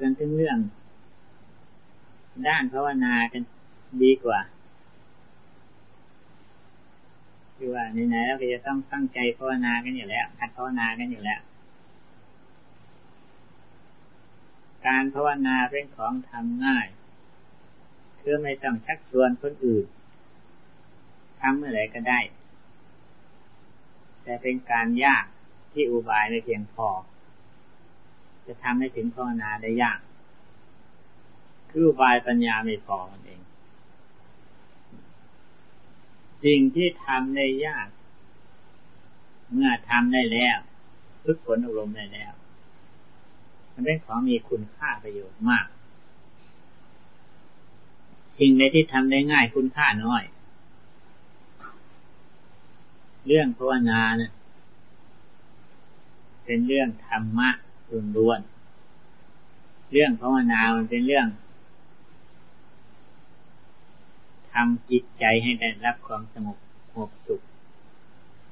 กันถึงเรื่อง ด้านภาวนากันดีกว่าคือว่าไหนๆเราก็จะต้องตั้งใจภาวนากันอยู่แล้วหัดภาวนากันอยู่แล้ว การภาวนาเป็นของทำง่าย คือไม่ต้องชักชวนคนอื่นทำเมื่อไหร่ก็ได้ แต่เป็นการยากที่อุบายไม่เพียงพอ จะทำให้ถึงภาวนาได้ยาก คืออุบายปัญญาไม่พอมันเอง สิ่งที่ทำได้ยาก เมื่อทำได้แล้วฝึกฝนอารมณ์ได้แล้ว มันเป็นของมีคุณค่าประโยชน์มาก สิ่งใดที่ทำได้ง่ายคุณค่าน้อย เรื่องภาวนาเนะเป็นเรื่องธรรมะ ล้วนเรื่องภาวนามันเป็นเรื่องทำจิตใจให้ได้รับความสงบสงบสุข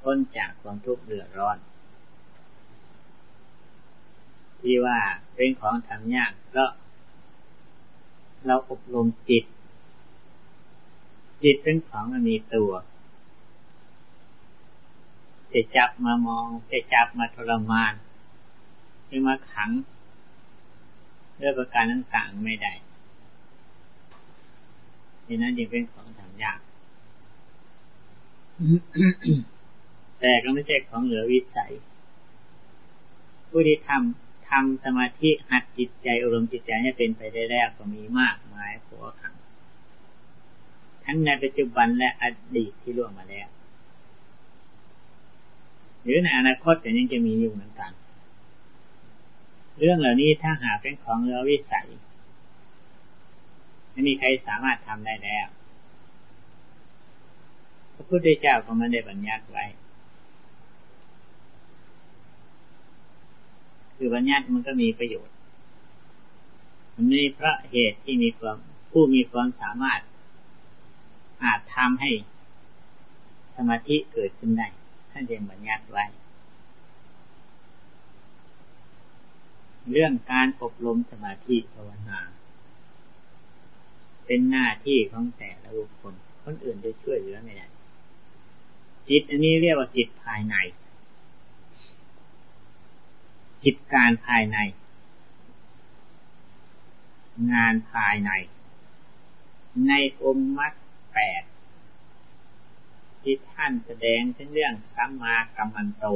พ้นจากความทุกข์เดือดร้อน ที่ว่าเป็นของทำยากเพราะเราอบรมจิต จิตเป็นของมันมีตัว จะจับมามองจะจับมาทรมาน หรือมาขังด้วยประการต่างๆไม่ได้ดังนั้นจึงเป็นของทำยาก แต่ก็ไม่ใช่ของเหลือวิสัย ผู้ที่ทำทำสมาธิหัดจิตใจอารมณ์จิตใจให้เป็นไปได้แรกก็มีมากมายผัวขัง ทั้งในปัจจุบันและอดีตที่ล่วงมาแล้ว หรือในอนาคตก็ยังจะมีอยู่เหมือนกัน เรื่องเหล่านี้ถ้าหากเป็นของเรือวิสัยไม่มีใครสามารถทำได้แล้ว พระพุทธเจ้าก็ไม่ได้บัญญัติไว้ คือบัญญัติมันก็มีประโยชน์ มันมีเพราะเหตุที่มีความผู้มีความสามารถ อาจทำให้สมาธิเกิดขึ้นได้ท่านยังบัญญัติไว้ เรื่องการอบรมสมาธิภาวนา เป็นหน้าที่ของแต่ละบุคคล คนอื่นจะช่วยเหลือไม่ได้จิตอันนี้เรียกว่าจิตภายใน จิตการภายใน งานภายใน ในองค์มรรคแปดที่ท่านแสดงถึงเรื่องสัมมากัมมันโต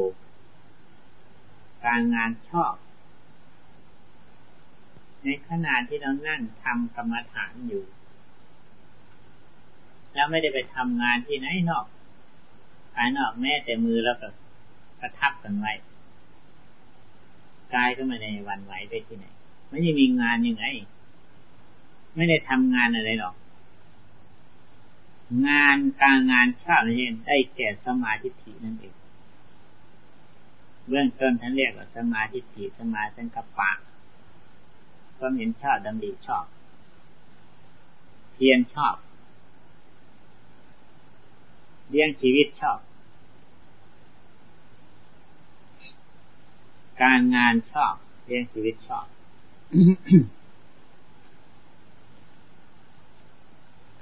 การงานชอบ ในขณะที่เรานั่งทำกรรมฐานอยู่ แล้วไม่ได้ไปทำงานที่ไหนนอกภายนอกแม้แต่มือแล้วก็กระทับกันไว้กายก็ไม่ได้วันไหวไปที่ไหนไม่ได้มีงานยังไง ไม่ได้ทำงานอะไรหรอก งานการงานชาตินี้ได้แก่สมาธิินั่นเองเบื้องต้นท่านเรียกว่าสมาธิิสมาสังกปะ ความเห็นชอบดำริชอบ เพียรชอบ เลี้ยงชีวิตชอบ การงานชอบเลี้ยงชีวิตชอบ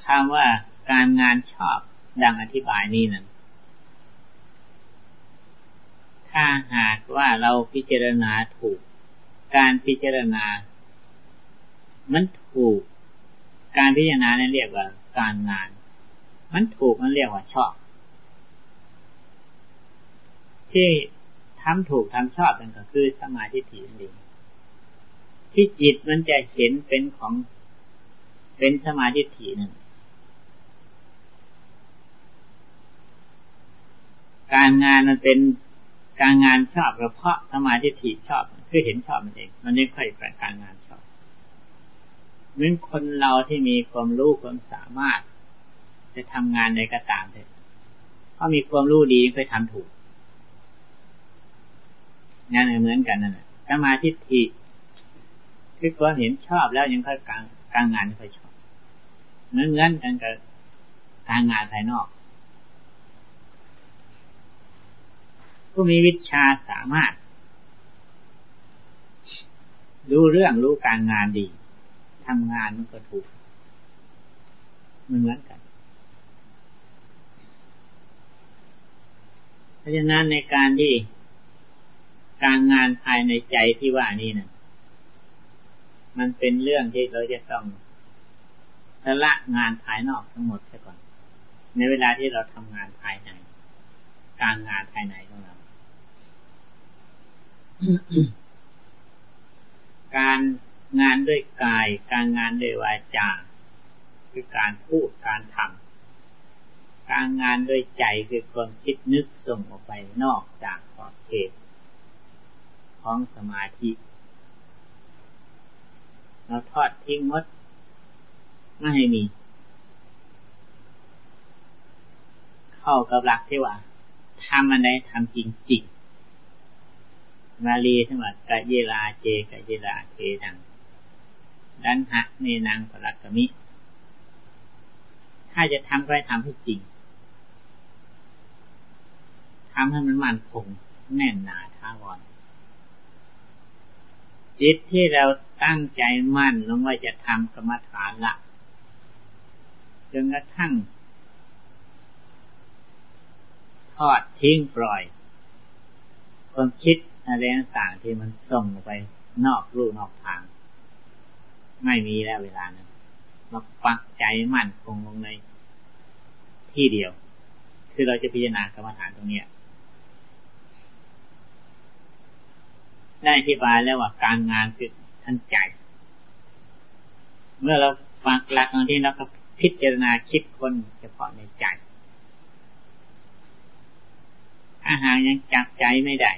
คำว่าการงานชอบดังอธิบายนี้นั้นถ้าหากว่าเราพิจารณาถูก การพิจารณา มันถูก การพิจารณาเนั้นเรียกว่าการงาน มันถูกมันเรียกว่าชอบ ที่ทำถูกทำชอบนั่นก็คือสมาธิถี่นั่นเองที่จิตมันจะเห็นเป็นของเป็นสมาธิถี่นั่นการงานมันเป็นการงานชอบเพราะสมาธิถีชอบ คือเห็นชอบมันเอง มันไม่ค่อยเป็นการงานชอบ เหมือนคนเราที่มีความรู้ความสามารถ จะทำงานในกระตามเลยเพราะมีความรู้ดีเคยทำถูกงานเหมือนกันนั่นแหละสมาธิถีคือความเห็นชอบแล้วยังค่อยกลารกลารงานค่อยชอบเหมือนเงินกันกับการงานภายนอก ผู้มีวิชาสามารถ รู้เรื่องรู้การงานดี ทำงานมันก็ถูกมันเหมือนกัน เพราะฉะนั้นในการที่การงานภายในใจที่ว่านี่นะมันเป็นเรื่องที่เราจะต้องสละงานภายนอกทั้งหมดซะก่อน ในเวลาที่เราทำงานภายใน การงานภายในของเรา การ งานด้วยกาย การงานด้วยวาจา คือการพูดการทำการงานด้วยใจคือความคิดนึกส่งออกไปนอกจากขอบเขตของสมาธิเราทอดทิ้งมดไม่ให้มี เข้ากับหลักที่ว่าทำอันใดทำจริงจริงมาลีทั้งหมดกะเยลาเจกะเยลาเทดัง ดันหะเนนางปรักกมิ ถ้าจะทำก็ให้ทำให้จริงทำให้มันมั่นคงแน่นหนาท้าวรจิตที่เราตั้งใจมั่นลงว่าจะทำกรรมฐานละจนกระทั่ง ทอดทิ้งปล่อย ความคิดอะไรต่างๆที่มันส่งไปนอกรูนอกทาง ไม่มีแล้วเวลานั้นเราปักใจมั่นคงลงในที่เดียว คือเราจะพิจารณากรรมฐานตรงนี้ได้อธิบายแล้วว่าการงานคือท่านใจ เมื่อเราฟังหลักตรงที่เราก็พิจารณาคิดคนเฉพาะในใจถ้าหากยังจับใจไม่ได้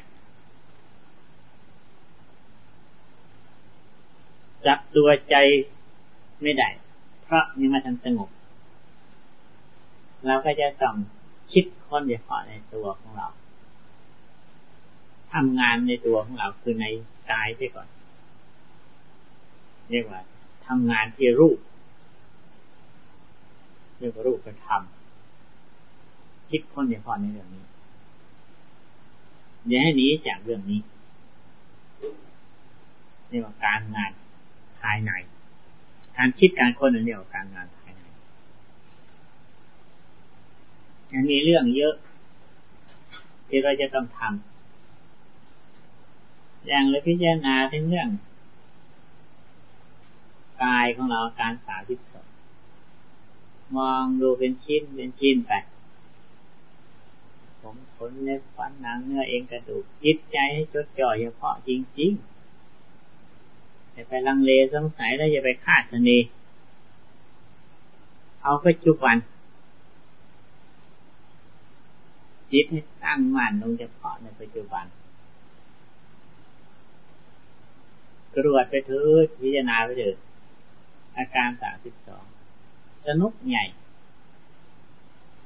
จับตัวใจไม่ได้ เพราะยังไม่ทันสงบเราก็จะต้องคิดค้นเฉพาะในตัวของเราทำงานในตัวของเราคือในกายไปก่อน เรียกว่าทำงานที่รูป เรียกว่ารูปกระทำคิดค้นเฉพาะในเรื่องนี้อย่าให้หนีจากเรื่องนี้เรียกว่าการงาน ภายใน การคิดการค้นนั่นเรียกว่าการงานภายในอันนี้เรื่องเยอะ ที่เราจะต้องทำอย่างเราพิจารณาถึงเรื่องกายของเราการสาธิตสดมองดูเป็นชิ้นเป็นชิ้นไปผมขนเล็บฟันหนังเนื้อเองกระดูกจิตใจให้จดจ่อเฉพาะจริงๆ อย่าไปลังเลสงสัยแล้วอย่าไปคาดคะเนเอาปัจจุบัน จิตให้ตั้งมั่นลงเฉพาะในปัจจุบันกรวดไปเถิดพิจารณาไปเถิดอาการสามสิบสองสนุกใหญ่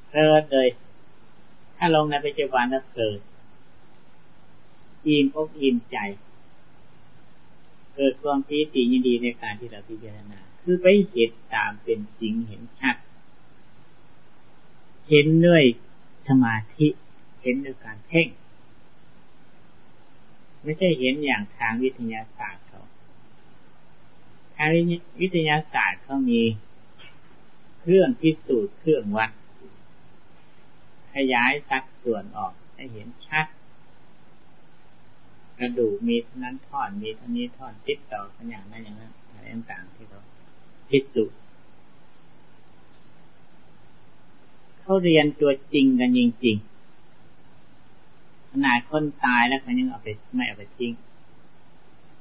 เพลิดเลย ถ้าลงในปัจจุบันแล้วเกิดอิ่มอกอิ่มใจ เกิดความปีติยินดีในการที่เราพิจารณา คือไปเห็นตามเป็นจริงเห็นชัด เห็นด้วยสมาธิเห็นด้วยการเพ่ง ไม่ใช่เห็นอย่างทางวิทยาศาสตร์ทางวิทยาศาสตร์เขามีเครื่องพิสูจน์เครื่องวัด ขยายสัดส่วนออกให้เห็นชัด กระดูกมีเท่านั้นท่อนมีเท่านี้ท่อนติดต่อกันอย่างนั้นอย่างนั้นอะไรต่างๆที่เขาพิสูจน์เขาเรียนตัวจริงกันจริงๆขนาดคนตายแล้วเขายังเอาไปไม่เอาไปทิ้ง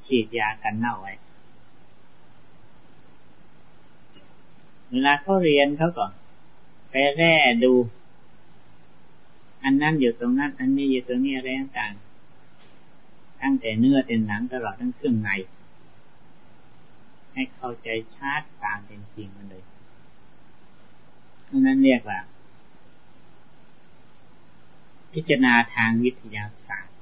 ฉีดยากันเน่าไว้เวลาเขาเรียนเขาก็ไปแร่ดู อันนั้นอยู่ตรงนั้น อันนี้อยู่ตรงนี้อะไรต่างๆ ตั้งแต่เนื้อเป็นหนังตลอดทั้งเครื่องใน ให้เข้าใจชาติตามเป็นจริงมันเลยนั้นเรียกว่า พิจารณาทางวิทยาศาสตร์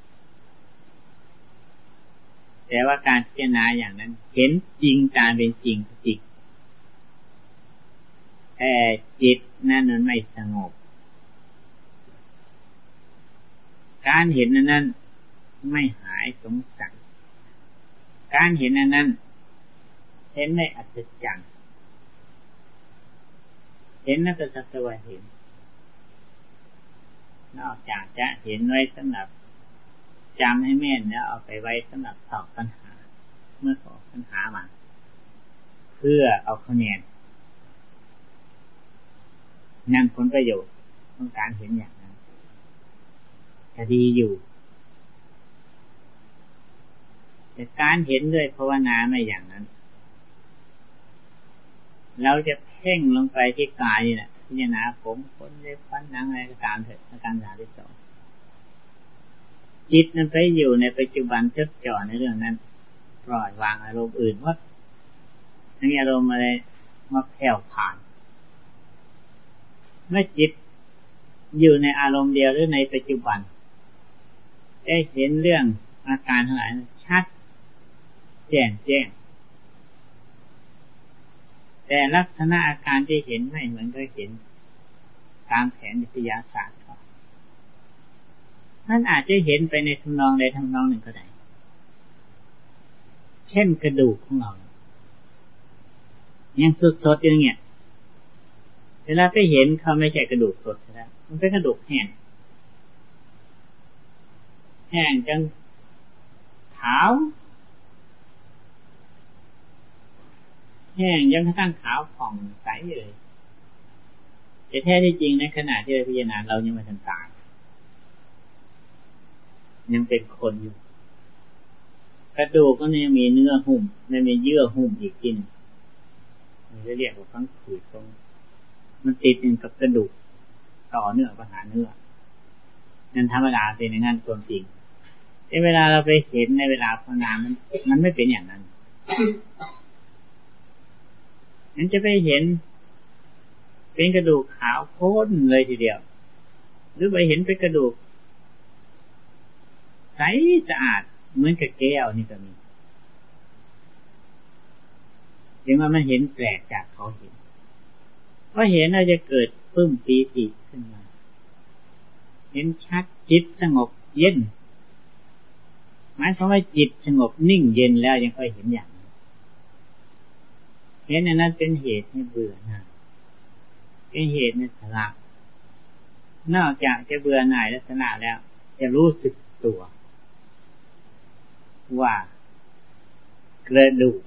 แต่ว่าการพิจารณาอย่างนั้น เห็นจริงตามเป็นจริงจริงแต่จิตนั้นมันไม่สงบ การเห็นนั้น ไม่หายสงสัยการเห็นอันนั้น เห็นในอัศจรรย์เห็นนั่นก็สัตว์เห็น นอกจากจะเห็นไว้สำหรับจำให้แม่นแล้วเอาไปไว้สำหรับตอบปัญหา เมื่อตอบปัญหามา เพื่อเอาคะแนนนั่นผลประโยชน์ของการเห็นอย่างนั้นจะดีอยู่ แต่ การเห็นด้วยภาวนาไม่อย่างนั้น เราจะเพ่งลงไปที่กายนี่แหละพิจารณาผมคนเล็บฟันหนังอะไรก็ตามเถิดอาการสาที่สองจิตนั้นไปอยู่ในปัจจุบันจดจ่อในเรื่องนั้นปล่อยวางอารมณ์อื่นว่าทั้งอารมณ์อะไรมาแผ่วผ่าน เมื่อจิตอยู่ในอารมณ์เดียวหรือในปัจจุบัน ได้เห็นเรื่องอาการทั้งหลายชัด แจ้งแจ้ง แต่ลักษณะอาการที่เห็นไม่เหมือนกับเห็น ตามแผนวิทยาศาสตร์ท่านอาจจะเห็นไปในทำนองใดทำนองหนึ่งก็ได้ เช่นกระดูกของเรา ยังสดๆอย่างเงี้ย เวลาไปเห็นเขาไม่ใช่กระดูกสดใช่ไหมมันเป็นกระดูกแห้ง แห้งจังขาว แห้งยังทั้งขาวผ่องใสเลยแต่แท้ที่จริงในขณะที่เราพิจารณาเรายังไม่ทันตายยังเป็นคนอยู่ กระดูกก็ยังมีเนื้อหุ้มไม่มีเยื่อหุ้มอีกกินมันจะเรียกว่าฟังผืดตรง มันติดอยู่กับกระดูกต่อเนื้อปัญหาเนื้อนั่นธรรมดาเป็นอย่างนั้นควจริงในเวลาเราไปเห็นในเวลาภาวนามันมันไม่เป็นอย่างนั้น นั้นจะไปเห็น เป็นกระดูกขาวโพ้นเลยทีเดียว หรือไปเห็นเป็นกระดูก ใสสะอาดเหมือนกับแก้วนี่ก็มีถึงว่ามันเห็นแปลกจากเขาเห็นเพราะเห็นเราจะเกิดปึ้มปีติขึ้นมา เห็นชัดจิตสงบเย็นหมายความว่าจิตสงบนิ่งเย็นแล้วยังค่อยเห็นอย่าง เห็นนั้นเป็นเหตุให้เบื่อหน่ายเป็นเหตุในสละนอกจากจะเบื่อหน่ายลักษณะแล้ว จะรู้สึกตัว ว่ากระดูก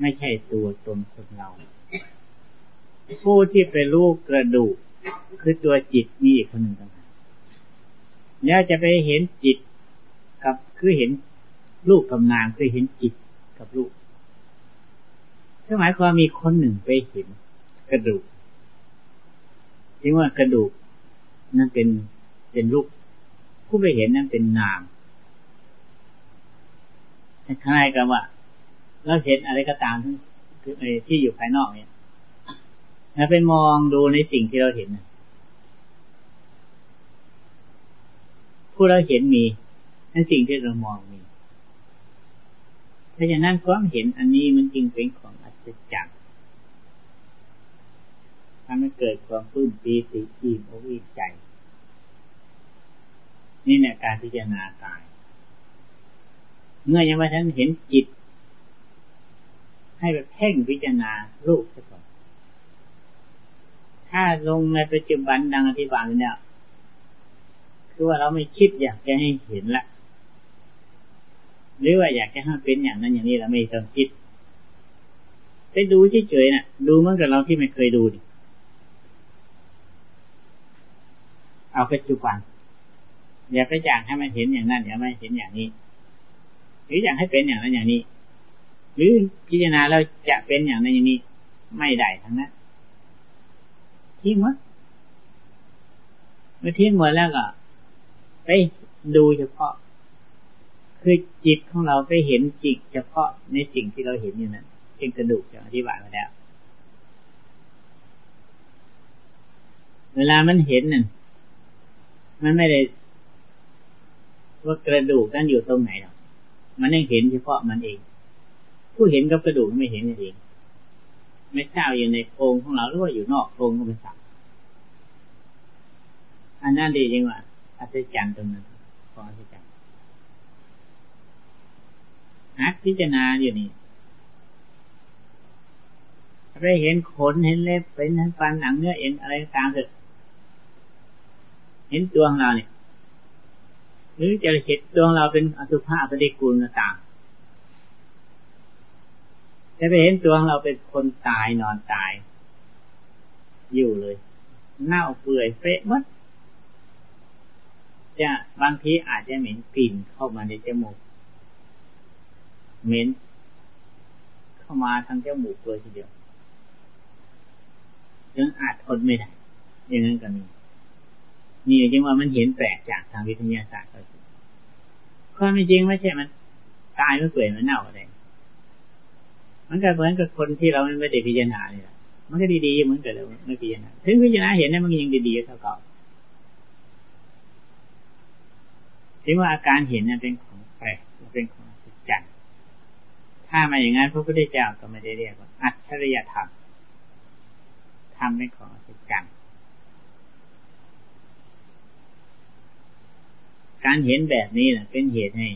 ไม่ใช่ตัวตนคนเรา ผู้ที่ไปรู้กระดูก คือตัวจิตมีอีกคนหนึ่งต่างหากแล้วจะไปเห็นจิตกับคือเห็นลูกกับนางคือเห็นจิตกับลูป กคือหมายความมีคนหนึ่งไปเห็นกระดูกจึงว่ากระดูกนั่นเป็นเป็นลูกผู้ไปเห็นนั่นเป็นนามคล้ายกับว่าเราเห็นอะไรก็ตามที่ที่อยู่ภายนอกเนี่ยแล้วไปมองดูในสิ่งที่เราเห็นผู้เราเห็นมีในสิ่งที่เรามองมีเพราะฉะนั้นความเห็นอันนี้มันจริงเป็นของ ศจรรทำให้เกิดความปลื้มปีติอิ่มอกอิ่มใจ นี่เนี่ยการพิจารณากาย เมื่อยังไม่ทันเห็นจิต ให้แบบเพ่งพิจารณารูปซะก่อน ถ้าลงในปัจจุบันดังอธิบายเนี่ยคือว่าเราไม่คิดอยากจะให้เห็นละ หรือว่าอยากจะให้เป็นอย่างนั้นอย่างนี้เราไม่ต้องคิด ไปดูเฉยๆนะ่ะ ดูเหมือนกับเราที่ไม่เคยดูดเอาปัจจุบันอย่าไปอยากให้มันเห็นอย่างนั้นอย่าไม่เห็นอย่างนี้ หรืออยากให้เป็นอย่างนั้นอย่างนี้ หรือพิจารณาเราจะเป็นอย่างนั้นอย่างนี้ ไม่ได้ทั้งนั้นทิ้งหมดเมื่อทิ้งหมดแล้วก็ไปดูเฉพาะ คือจิตของเราไปเห็นจิตเฉพาะในสิ่งที่เราเห็นอยู่นั้น นกระดูกอย่างอธิบายมาแล้ว เวลามันเห็นน่นมันไม่ได้ว่ากระดูกนั่นอยู่ตรงไหนหรอกมันยังเห็นเฉพาะมันเอง ผู้เห็นกับกระดูกไม่เห็นเอง ไม่ทราบอยู่ในโครงของเราหรือว่าอยู่นอกโครงก็ไม่ทราบอันนั้นดีจริงว่าอัศจรรย์ตรงนั้นของอัศจรรย์หัดพิจารณาอยู่นี่ ไปเห็นขนเห็นเล็บเป็นเห็นฟันหนังเนื้อเอ็นอะไรต่างเถอะเห็นตัวของเราเนี่ยหรือจะเห็นตัวงเราเป็นอสุภะปฏิกูลต่างจะไปเห็นตัวงเราเป็นคนตายนอนตาย อยู่เลยเน่าเปื่อยเฟะมัดจะบางทีอาจจะเหม็นกลิ่นเข้ามาในจมูกเหม็นเข้ามาทางจมูกเลยทีเดียว ยังอาจทนไม่ได้อย่างนั้นก็มีนี่จึงว่ามันเห็นแปลกจากทางวิทยาศาสตร์ก็คือความจริงไม่ใช่มัน ตายไม่เปื่อยมันเน่าอะไรมันก็เหมือนกับคนที่เราไม่ได้พิจารณาเนี่ยมันก็ดีๆเหมือนกับเราไม่พิจารณาถึงพิจารณาเห็นเนี่ยมันยังดีๆเท่าเก่าถึงว่าอาการเห็นนั้นเป็นของแปลกเป็นของสุดจันถ้ามาอย่างนั้นพระพุทธเจ้าก็ไม่ได้เรียกว่าอัจฉริยธรรม ทำเป็นของสุดจันการเห็นแบบนี้นะเป็นเหตุให้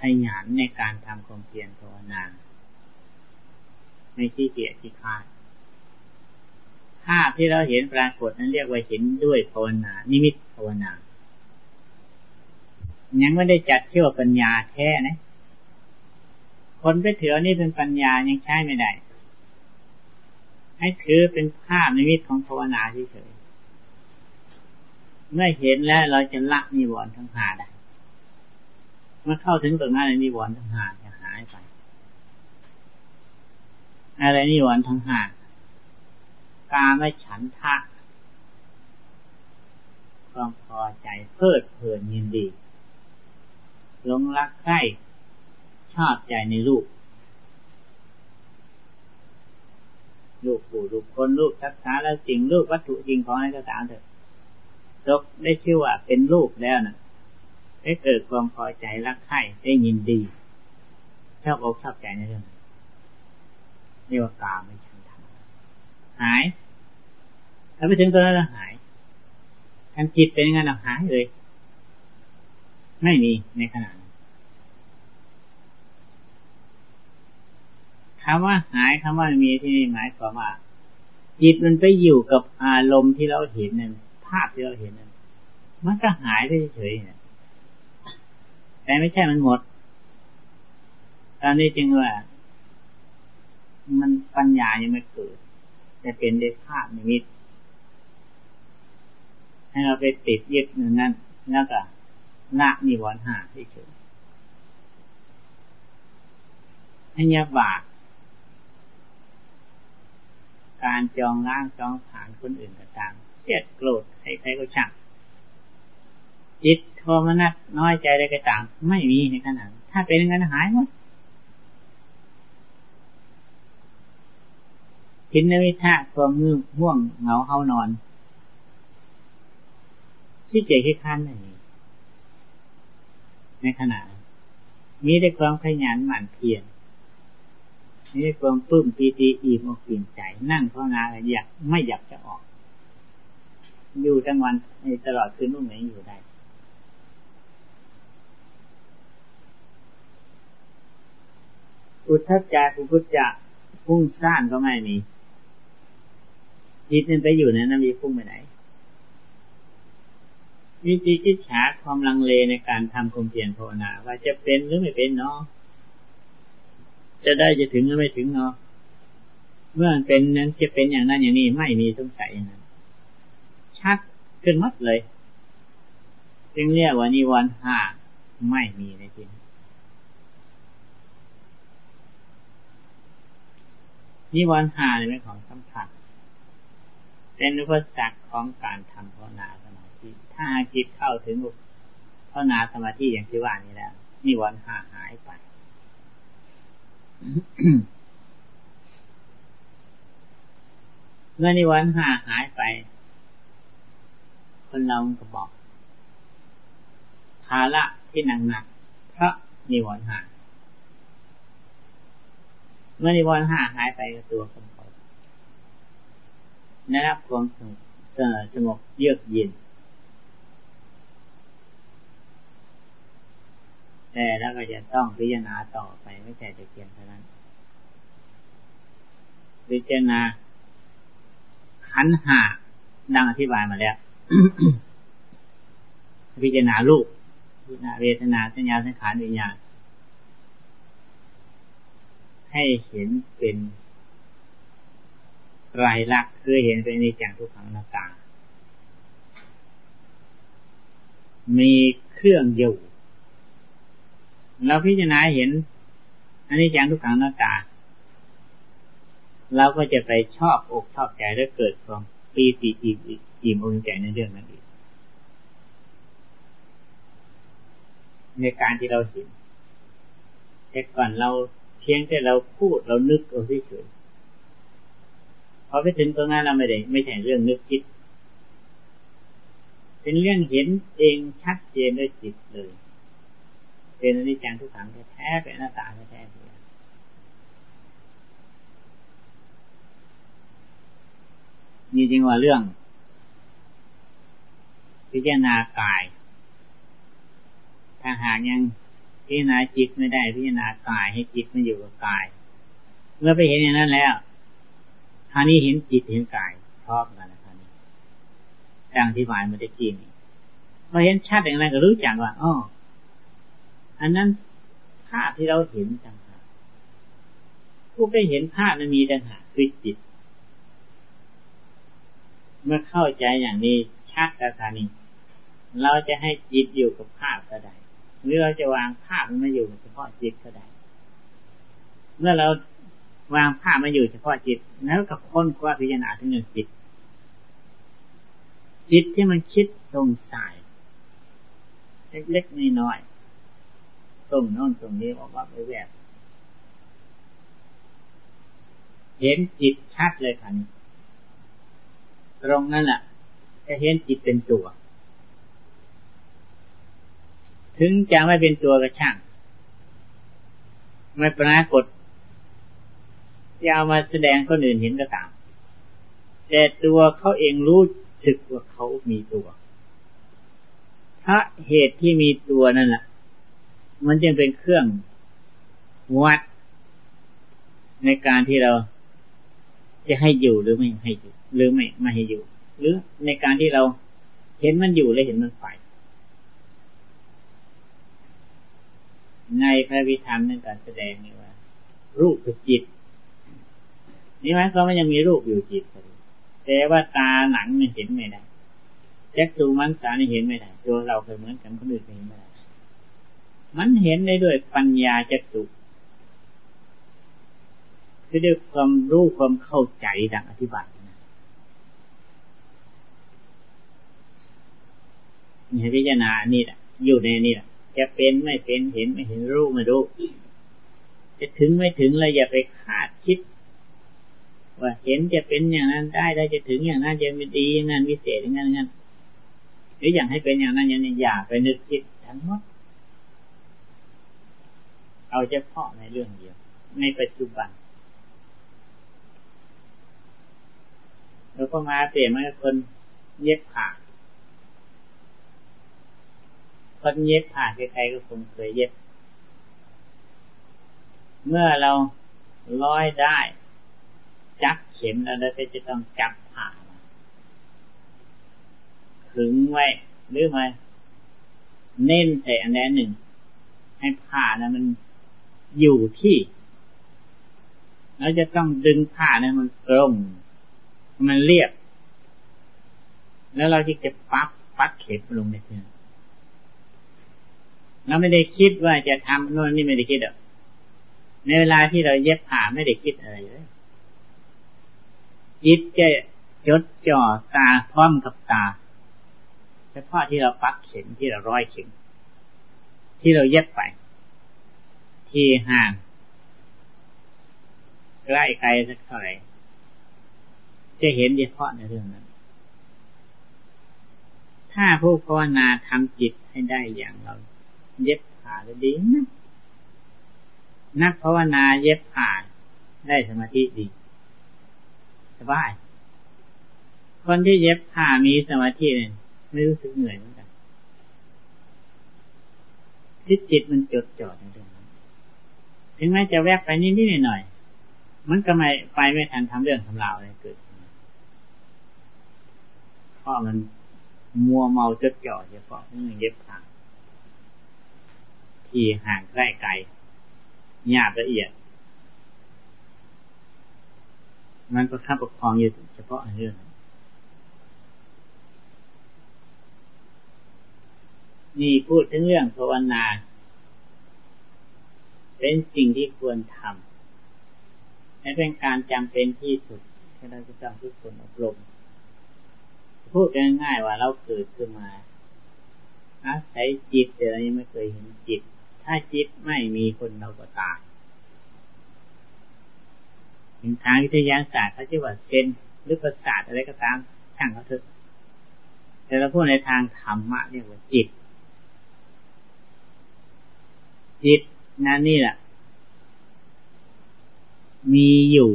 ขยันในการทำความเพียรภาวนาไม่ขี้เกียจขี้คาดภาพที่เราเห็นปรากฏนั้นเรียกว่าเห็นด้วยภาวนา นิมิตภาวนา ยังไม่ได้จัดเชื่อปัญญาแท้นะ คนไปเถือนี่เป็นปัญญายังใช้ไม่ได้ ให้ถือเป็นภาพนิมิตของภาวนาเฉยเมื่อเห็นแล้วเราจะละนิวรณ์ทั้งหาได้เมื่อเข้าถึงตรงนั้นนิวรณ์ทั้งหาจะหายไป อะไรนิวรณ์ทั้งหากาไม่ฉันทะความพอใจเพลิดเพลินยินดีหลงรักใคร่ชอบใจในรูป รูปผู้รูปคนรูปทักษะแล้วสิ่งรูปวัตถุสิ่งของอะไรก็ตามเถอะตกได้ชื่อว่าเป็นรูปแล้วนะได้เกิดความพอใจรักใคร่ได้ยินดี ชอบอกชอบใจในเรื่องนี่ว่ากาไม่ชันทำหายถ้าไปถึงตัวนั้นหายการจิตเป็นยังไงหายเลย ไม่มีในขณะนั้น คำว่าหายคำว่ามีที่นี่หมายความว่าจิตมันไปอยู่กับอารมณ์ที่เราเห็นนั่นภาพที่เราเห็นนั้นมันก็หายไปเฉยๆแต่ไม่ใช่มันหมดตอนนี้จึงว่า มันปัญญายังไม่เกิดแต่เป็นได้ภาพนิมิตให้เราไปติดยึดนั่นแล้วก็ละนิวรณ์หาเฉยให้ยาบาป การจองล้างจองผ่านคนอื่นก็ตามเสียดโกรธใครๆก็ช่างจิตโทมนัสน้อยใจอะไรก็ตาม ไม่มีในขณะถ้าเป็นงั้นหายหมดทินวิทะความงือห่วงเหงาเฮานอนที่เจคิดคันนี่ในขณะมีได้ความขยันหมั่นเพียร มีความปลื้มปีติอิ่มอกอิ่มใจ นั่งภาวนาอยากไม่อยากจะออก อยู่ทั้งวันตลอดคืนนู่นไหนอยู่ได้อุทธจักอุพุจักพุ่งซ่านก็ไม่มีจิตมันไปอยู่ในนั้นมีพุ่งไปไหนมีจิตคิดฉาความลังเลในการทำความเพียรภาวนาว่าจะเป็นหรือไม่เป็นเนาะ จะได้จะถึงหรือไม่ถึงเนาะเมื่อเป็นนั้นจะเป็นอย่างนั้นอย่างนี้ไม่มีสงสัยองนั้นชัดขึ้นมัดเลยจึงเรียกว่านิวรณ์ห้าไม่มีในจริงนิวรณ์ห้าเป็นของสำคัญเป็นอุปสรรคของการทำภาวนาสมาธิถ้าจิตเข้าถึงภาวนาสมาธิอย่างที่ว่านี้แล้วนิวรณ์ห้าหายไป เมื่อนิวรณ์ห้าหายไป คนเราก็บอกภาระที่หนักหนักเพราะนิวรณ์ห้าเมื่อนิวรณ์ห้าหายไปก็ตัวคนได้รับความสงบเยือกเย็น แต่แล้วก็จะต้องพิจารณาต่อไปไม่ใช่แต่เพียงเท่านั้น พิจารณาขันหาดังอธิบายมาแล้ว พิจารณาลูกพิจารณาเวทนาสัญญาสังขารวิญญาณให้เห็นเป็นไรลักษณ์คือเห็นเป็นในจังทุกขังนาตา มีเครื่องอยู่ เราพิจารณาเห็นอันนี้จังทุกขังนาตา เราก็จะไปชอบอกชอบใจและเกิดความปีติอิ่มอิ่มอกใจในเรื่องนั้นอีกในการที่เราเห็นแต่ก่อนเราเพียงแต่เราพูดเรานึกเอาเฉยพอไปถึงตรงนั้นเราไม่ได้ ไม่ใช่เรื่องนึกคิด เป็นเรื่องเห็นเองชัดเจนด้วยจิตเลย เป็นอนิจจังทุกขังแท้ๆเป็นหน้าตาแท้ๆนี่จริงว่าเรื่อง พิจารณากาย ถ้าหากยังพิจารณาจิตไม่ได้พิจารณากายให้จิตมันอยู่กับกาย เมื่อไปเห็นอย่างนั้นแล้วท่านี้เห็นจิตเห็นกายชอบกันนะท่านี้ดังที่หมายมาได้กี้นี่พอเห็นชัดอย่างไรก็รู้จักว่าอ๋อ อันนั้นภาพที่เราเห็นต่างหากผู้ไปเห็นภาพนั้นมีต่างหากคือจิต เมื่อเข้าใจอย่างนี้ชัดกระทานี้เราจะให้จิตอยู่กับภาพก็ได้หรือเราจะวางภาพมันมาอยู่เฉพาะจิตก็ได้ เมื่อเราวางภาพมาอยู่เฉพาะจิต แล้วกับค้นคว้าพิจารณาถึงเรื่องจิต จิตที่มันคิดสงสัยเล็กๆน้อยๆ ส่งโน่นส่งนี้ว่าว่าไปแวบเห็นจิตชัดเลยค่ะนี่ตรงนั้นแหละจะเห็นจิตเป็นตัว ถึงจะไม่เป็นตัวก็ช่าง ไม่ปรากฏจะเอามาแสดงคนอื่นเห็นก็ตาม แต่ตัวเขาเองรู้สึกว่าเขามีตัว ถ้าเหตุที่มีตัวนั่นแหละ มันจึงเป็นเครื่องวัดในการที่เราจะให้อยู่หรือไม่ให้อยู่ หรือไม่ไม่ให้อยู่ หรือในการที่เราเห็นมันอยู่และเห็นมันไป ในพระวิธรรมนั่นการแสดงนี่ว่า รูปคือจิต นี่ไหมายความว่ายังมีรูปอยู่จิตแต่ว่าตาหนังเนี่ยเห็นไม่ได้แจ็คสูมันสานี่เห็นไม่ได้ตัวเราเคยเหมือนกันคนอื่นเห็นไม่ได้ มันเห็นได้ด้วยปัญญาจ็คสุคือด้วยความรู้ความเข้าใจดังอธิบายนะนี่พิจารณานี่แหละอยู่ในนี่แหละจะเป็นไม่เป็นเห็นไม่เห็นรู้ไม่รู้ จะถึงไม่ถึงเราอย่าไปคาดคิด ว่าเห็นจะเป็นอย่างนั้นได้ได้จะถึงอย่างนั้นจะมีดีอย่างนั้นวิเศษอย่างนั้นอย่างนั้นหรืออย่างให้เป็นอย่างนั้นอย่างนี้อย่าไปนึกคิดทั้งหมด เอาเฉพาะในเรื่องเดียว ในปัจจุบัน แล้วก็มาเปลี่ยนมาคนเย็บผ้าคนเย็บผ่าใครๆก็คงเคยเย็บ เมื่อเราร้อยได้ จับเข็มแล้วเราจะต้องจับผ่าขึงไว้หรือไม่เน้นแต่อันใดหนึ่ง ให้ผ่านะมัน อยู่ที่เราจะต้องดึงผ้าเนะมันตรงมันเรียบ แล้วเราจะปักปักเข็มลงในเชือกเราไม่ได้คิดว่าจะทำโน่นนี่ไม่ได้คิดอะในเวลาที่เราเย็บผ้าไม่ได้คิดอะไรเลยจิตจะจดจ่อตาพร้อมกับตาเฉพาะที่เราปักเข็มที่เราร้อยเข็มที่เราเย็บไป ที่ห่างใกล้ไกลสักเท่าไหร่จะเห็นเฉพาะในเรื่องนั้น ถ้าผู้ภาวนาทำจิตให้ได้อย่างเรา เย็บผ้าได้ดีนะนักภาวนาเย็บผ้าได้สมาธิดีสบาย คนที่เย็บผ้ามีสมาธิเนี่ยไม่รู้สึกเหนื่อยเหมือนกันที่จิตมันจดจ่อในเรื่อง ถึงแม้จะแวบไปนิดๆหน่อยๆมันก็ไม่ไปไม่ทันทำเรื่องทำราวอะไรเกิดเพราะมันมัวเมาจดจ่อเฉพาะเรื่องเย็บผ้าที่ห่างใกล้ไกลหยาบละเอียด มันก็ข้าปกครองอยู่เฉพาะเรื่องนี่พูดถึงเรื่องภาวนา เป็นสิ่งที่ควรทำและเป็นการจำเป็นที่สุดที่เราจะต้องทุกคนอบรมพูดง่ายๆว่าเราเกิดขึ้นมา อาศัยจิตแต่เรายังไม่เคยเห็นจิต ถ้าจิตไม่มีคนเราก็ตายถึงทางวิทยาศาสตร์เขาจะว่าเซนหรือประสาทอะไรก็ตามช่างเขาเถอะแต่เราพูดในทางธรรมะเรียกว่าจิต จิต นั่นนี่แหละมีอยู่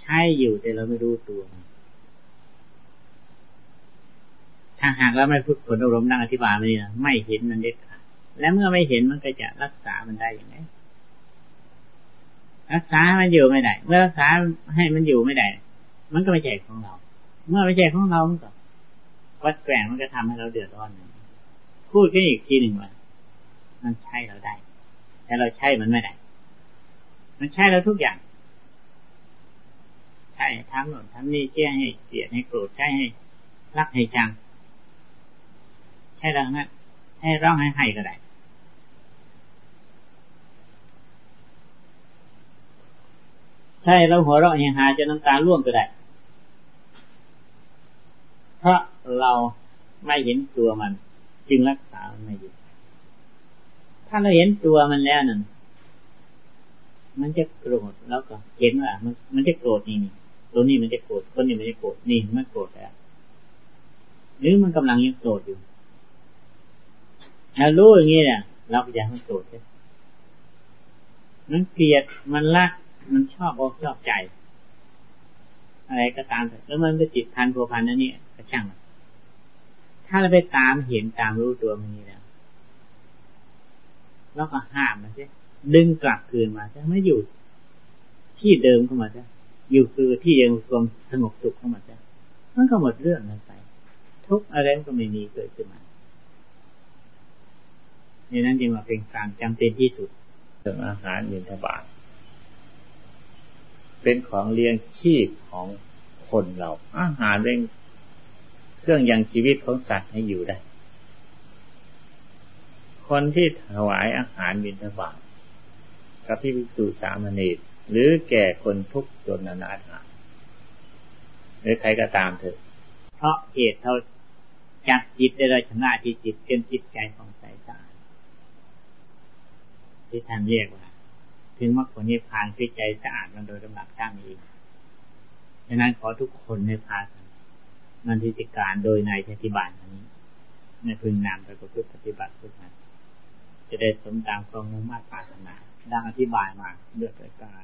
ใช่อยู่แต่เราไม่รู้ตัวถ้าหากเราไม่พูดผลอารมณ์นั่งอธิบายมันนี่นะไม่เห็นมันเด็ดขาดและเมื่อไม่เห็นมันก็จะรักษามันได้อย่างไรรักษามันอยู่ไม่ได้ เมื่อรักษาให้มันอยู่ไม่ได้ มันก็ไม่ใช่ของเรา เมื่อไม่ใช่ของเรามันก็วัดแกงมันก็ทำให้เราเดือดร้อนพูดกันอีกทีหนึ่งว่า มันใช่เราได้ แต่เราใช่มันไม่ได้ มันใช่เราทุกอย่าง ใช่ทำหนุนทำนี่เชี่ยให้เกลียดให้โกรธใช่ให้รักให้จัง ใช่เรานั้ให้ร้องให้ให้ก็ได้ใช่เราหัวเราะเฮฮาจะน้ำตาร่วงก็ได้ เพราะเราไม่เห็นตัวมัน จึงรักษาไม่อยู่ ถ้าเราเห็นตัวมันแล้วนั่นมันจะโกรธแล้วก็เห็นว่ามันมันจะโกรธนี่นี่ตัวนี้มันจะโกรธคนนี้มันจะโกรธนี่มันโกรธแล้วหรือมันกำลังยังโกรธอยู่ถ้ารู้อย่างนี้เนี่ยเราก็จะมันโกรธใช่มันเกลียดมันรักมันชอบอกชอบใจ อะไรก็ตามแล้วมันไปติดพันผัวพันนั่นนี่ก็ช่าง ถ้าเราไปตามเห็นตามรู้ตัวมันนี่แล้ว แล้วก็ห้ามมันใช่ดึงกลับคืนมาจะไม่อยู่ที่เดิมเข้ามาจ้ะอยู่คือที่ยังความสงบสุขเข้ามาจ้ะมันก็หมดเรื่องนั้นไป ทุกอะไรก็ไม่มีเกิดขึ้นมาในนั้นจึงว่าเป็นการจำเป็นที่สุดเรื่องอาหารยินทบาทเป็นของเลี้ยงชีพของคนเรา อาหารเป็นเครื่องยังชีวิตของสัตว์ให้อยู่ได้ คนที่ถวายอาหารบิณฑบาตกับพี่ภิกษุสามเณรหรือแก่คนทุกข์จนอนาถาหรือใครก็ตามเถอะ เพราะเหตุเราจับจิตได้เราชนะที่จิตจนจิตใจของใสสะอาดที่ท่านเรียกว่า ถึงมรรคผลนิพพานคือใจสะอาดมันโดยลำดับชาตินี้ฉะนั้นขอทุกคนในพากันมันทิติการโดยในอธิบายนี้ในพึงนำไปประพฤติปฏิบัติทุกนั้น จะได้สมตามความมุ่งมั่นปรารถนา ดังอธิบายมาเลืองรายการ